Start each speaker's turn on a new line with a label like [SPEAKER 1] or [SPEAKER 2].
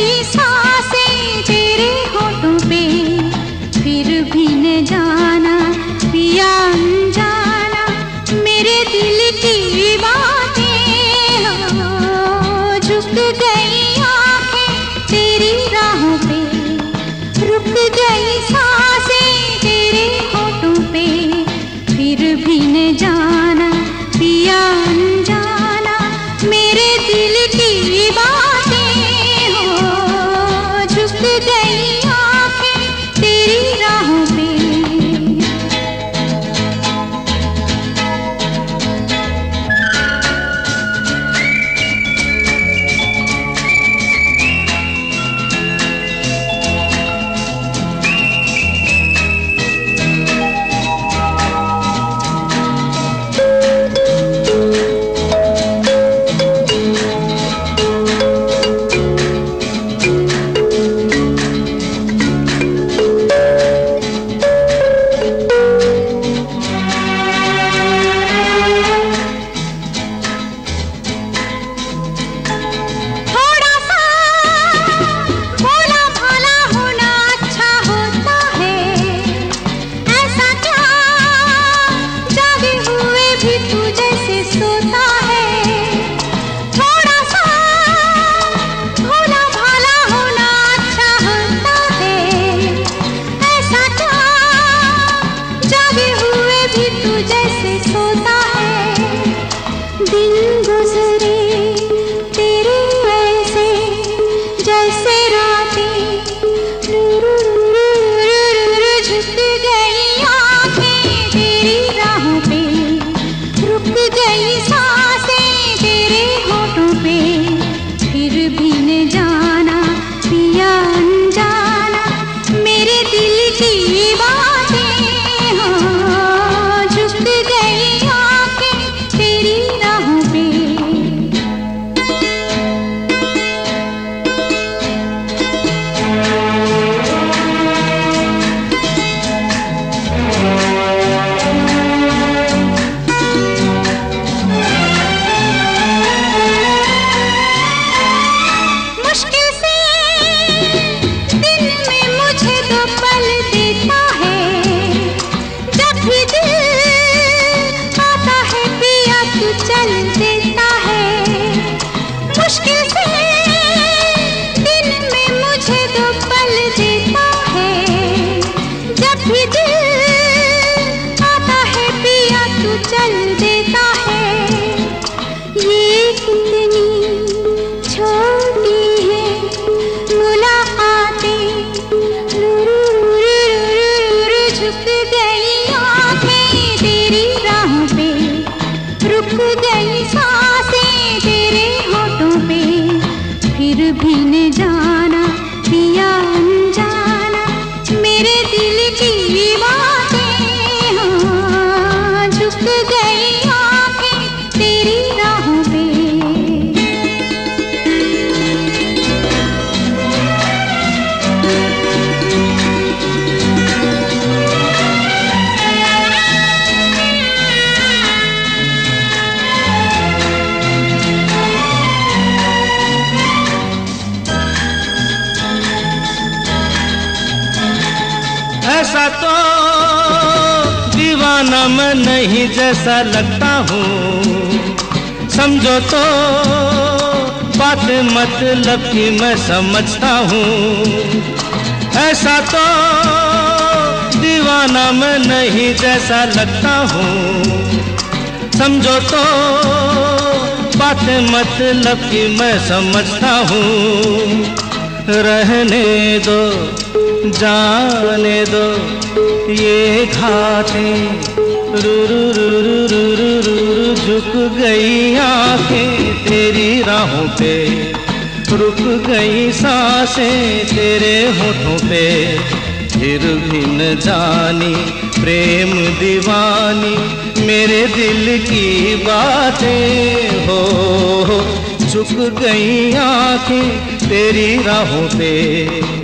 [SPEAKER 1] गई साँसें तेरे फिर भी न जाना पिया जाना मेरे दिल मुझे तू
[SPEAKER 2] जैसे सोता दीवाना नहीं जैसा लगता हूँ। समझो तो बात मतलब की मैं समझता हूँ। ऐसा तो दीवाना मैं नहीं जैसा लगता हूँ। समझो तो बात मतलब की मैं समझता हूँ। रहने दो, जाने दो, ये घाटे रू रू रू रू रू रू रू झुक गई आँखें तेरी राहों पे। रुक गई साँसें तेरे होठों पे। फिर भी न जानी प्रेम दीवानी मेरे दिल की बातें। हो झुक गई आँखें तेरी राहों पे।